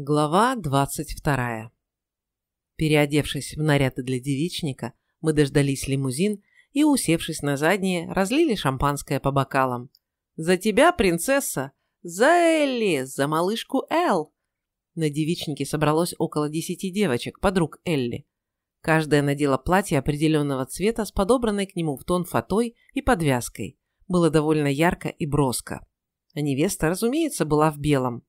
Глава двадцать вторая. Переодевшись в наряды для девичника, мы дождались лимузин и, усевшись на заднее, разлили шампанское по бокалам. «За тебя, принцесса! За Элли! За малышку Эл!» На девичнике собралось около десяти девочек, подруг Элли. Каждая надела платье определенного цвета с подобранной к нему в тон фатой и подвязкой. Было довольно ярко и броско. А невеста, разумеется, была в белом.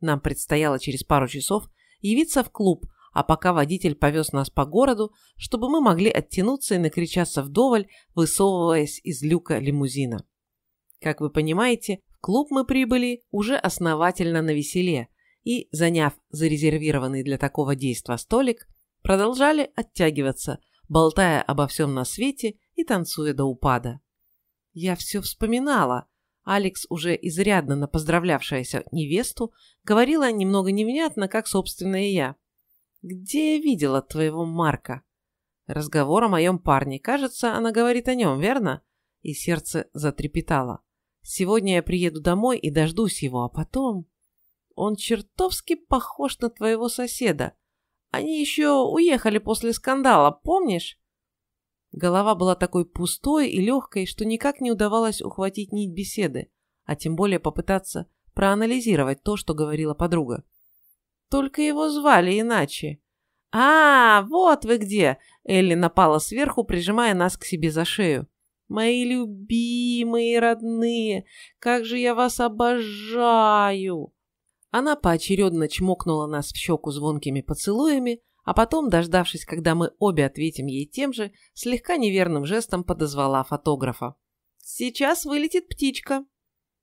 Нам предстояло через пару часов явиться в клуб, а пока водитель повез нас по городу, чтобы мы могли оттянуться и накричаться вдоволь, высовываясь из люка лимузина. Как вы понимаете, в клуб мы прибыли уже основательно на веселе и, заняв зарезервированный для такого действа столик, продолжали оттягиваться, болтая обо всем на свете и танцуя до упада. Я все вспоминала, Алекс, уже изрядно напоздравлявшаяся невесту, говорила немного невнятно, как собственная я. «Где я видела твоего Марка?» Разговор о моем парне. Кажется, она говорит о нем, верно? И сердце затрепетало. Сегодня я приеду домой и дождусь его, а потом... Он чертовски похож на твоего соседа. Они еще уехали после скандала, помнишь? Голова была такой пустой и легкой, что никак не удавалось ухватить нить беседы, а тем более попытаться проанализировать то, что говорила подруга. Только его звали иначе. «А, вот вы где!» Элли напала сверху, прижимая нас к себе за шею. «Мои любимые родные, как же я вас обожаю!» Она поочередно чмокнула нас в щеку звонкими поцелуями, а потом, дождавшись, когда мы обе ответим ей тем же, слегка неверным жестом подозвала фотографа. «Сейчас вылетит птичка».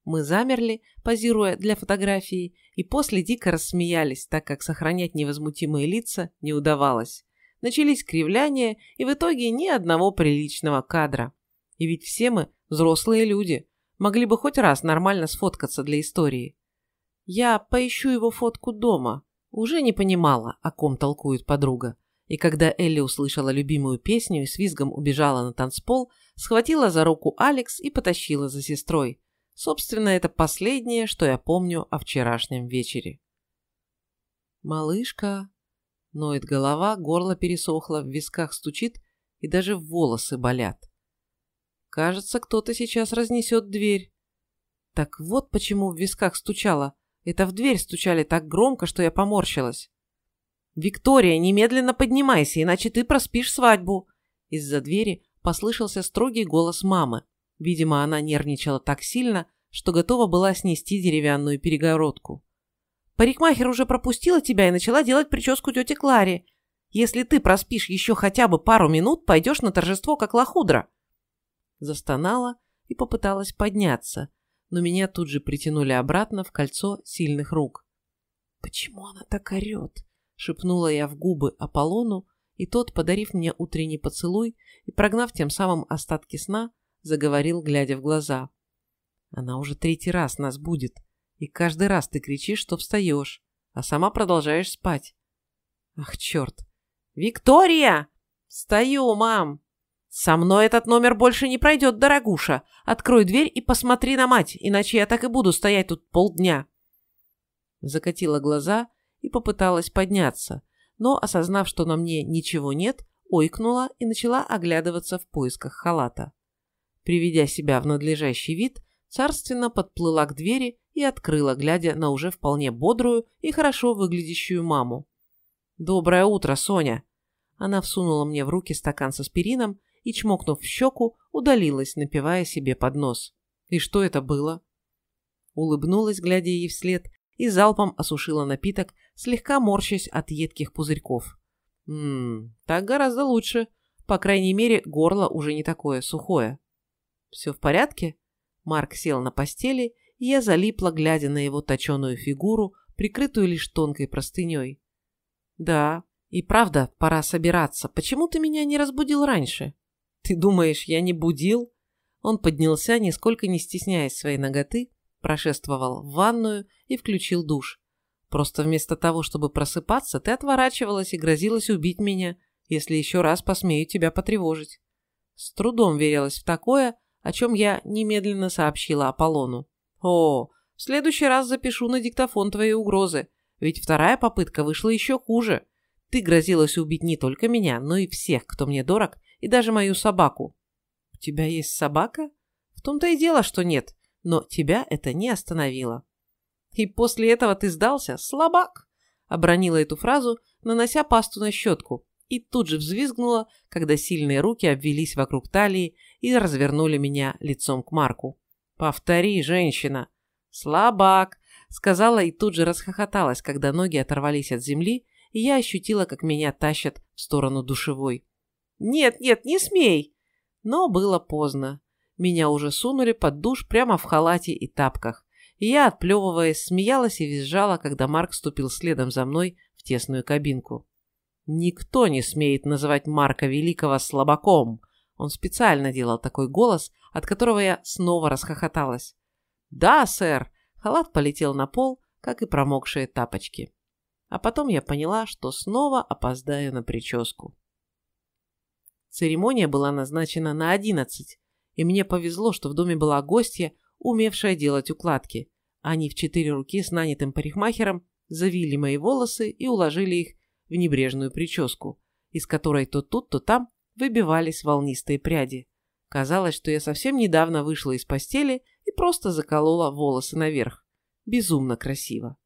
Мы замерли, позируя для фотографии, и после дико рассмеялись, так как сохранять невозмутимые лица не удавалось. Начались кривляния, и в итоге ни одного приличного кадра. И ведь все мы взрослые люди, могли бы хоть раз нормально сфоткаться для истории. Я поищу его фотку дома, уже не понимала, о ком толкует подруга. И когда Элли услышала любимую песню и с визгом убежала на танцпол, схватила за руку Алекс и потащила за сестрой. Собственно, это последнее, что я помню о вчерашнем вечере. «Малышка!» Ноет голова, горло пересохло, в висках стучит и даже волосы болят. Кажется, кто-то сейчас разнесет дверь. Так вот почему в висках стучало. Это в дверь стучали так громко, что я поморщилась. «Виктория, немедленно поднимайся, иначе ты проспишь свадьбу!» Из-за двери послышался строгий голос мамы. Видимо, она нервничала так сильно, что готова была снести деревянную перегородку. «Парикмахер уже пропустила тебя и начала делать прическу тете Кларе. Если ты проспишь еще хотя бы пару минут, пойдешь на торжество как лохудра!» Застонала и попыталась подняться, но меня тут же притянули обратно в кольцо сильных рук. «Почему она так орет?» — шепнула я в губы Аполлону, и тот, подарив мне утренний поцелуй и прогнав тем самым остатки сна, заговорил, глядя в глаза. «Она уже третий раз нас будет, и каждый раз ты кричишь, что встаешь, а сама продолжаешь спать. Ах, черт! Виктория! Встаю, мам!» «Со мной этот номер больше не пройдет, дорогуша. Открой дверь и посмотри на мать, иначе я так и буду стоять тут полдня». Закатила глаза и попыталась подняться, но, осознав, что на мне ничего нет, ойкнула и начала оглядываться в поисках халата. Приведя себя в надлежащий вид, царственно подплыла к двери и открыла, глядя на уже вполне бодрую и хорошо выглядящую маму. «Доброе утро, Соня!» Она всунула мне в руки стакан с аспирином и, чмокнув в щеку, удалилась, напивая себе под нос. И что это было? Улыбнулась, глядя ей вслед, и залпом осушила напиток, слегка морщась от едких пузырьков. Ммм, так гораздо лучше. По крайней мере, горло уже не такое сухое. Все в порядке? Марк сел на постели, и я залипла, глядя на его точеную фигуру, прикрытую лишь тонкой простыней. Да, и правда, пора собираться. Почему ты меня не разбудил раньше? «Ты думаешь, я не будил?» Он поднялся, нисколько не стесняясь своей ноготы, прошествовал в ванную и включил душ. Просто вместо того, чтобы просыпаться, ты отворачивалась и грозилась убить меня, если еще раз посмею тебя потревожить. С трудом верилась в такое, о чем я немедленно сообщила Аполлону. «О, в следующий раз запишу на диктофон твои угрозы. Ведь вторая попытка вышла еще хуже. Ты грозилась убить не только меня, но и всех, кто мне дорог, и даже мою собаку. У тебя есть собака? В том-то и дело, что нет, но тебя это не остановило. И после этого ты сдался? Слабак! Обронила эту фразу, нанося пасту на щетку, и тут же взвизгнула, когда сильные руки обвелись вокруг талии и развернули меня лицом к Марку. «Повтори, женщина!» «Слабак!» — сказала и тут же расхохоталась, когда ноги оторвались от земли, и я ощутила, как меня тащат в сторону душевой. «Нет, нет, не смей!» Но было поздно. Меня уже сунули под душ прямо в халате и тапках. Я, отплевываясь, смеялась и визжала, когда Марк ступил следом за мной в тесную кабинку. Никто не смеет называть Марка Великого слабаком. Он специально делал такой голос, от которого я снова расхохоталась. «Да, сэр!» Халат полетел на пол, как и промокшие тапочки. А потом я поняла, что снова опоздаю на прическу. Церемония была назначена на одиннадцать, и мне повезло, что в доме была гостья, умевшая делать укладки. Они в четыре руки с нанятым парикмахером завили мои волосы и уложили их в небрежную прическу, из которой то тут, то там выбивались волнистые пряди. Казалось, что я совсем недавно вышла из постели и просто заколола волосы наверх. Безумно красиво.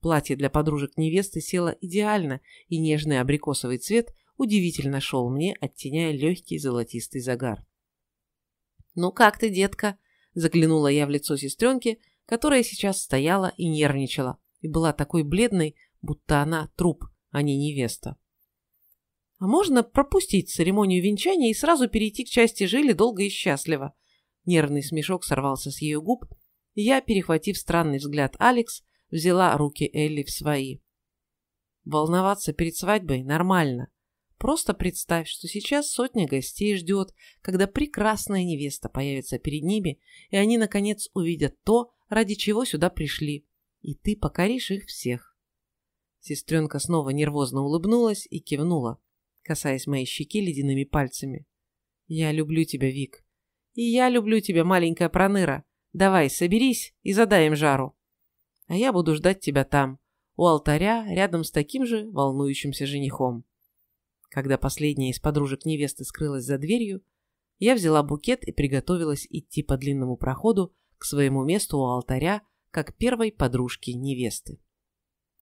Платье для подружек невесты село идеально, и нежный абрикосовый цвет удивительно шел мне, оттеняя легкий золотистый загар. «Ну как ты, детка?» – заглянула я в лицо сестренки, которая сейчас стояла и нервничала, и была такой бледной, будто она труп, а не невеста. А можно пропустить церемонию венчания и сразу перейти к части «Жили долго и счастливо»? Нервный смешок сорвался с ее губ, и я, перехватив странный взгляд Алекс, взяла руки Элли в свои. Волноваться перед свадьбой нормально. Просто представь, что сейчас сотня гостей ждет, когда прекрасная невеста появится перед ними, и они, наконец, увидят то, ради чего сюда пришли. И ты покоришь их всех. Сестренка снова нервозно улыбнулась и кивнула, касаясь моей щеки ледяными пальцами. «Я люблю тебя, Вик. И я люблю тебя, маленькая проныра. Давай, соберись и задай им жару. А я буду ждать тебя там, у алтаря, рядом с таким же волнующимся женихом». Когда последняя из подружек невесты скрылась за дверью, я взяла букет и приготовилась идти по длинному проходу к своему месту у алтаря, как первой подружки невесты.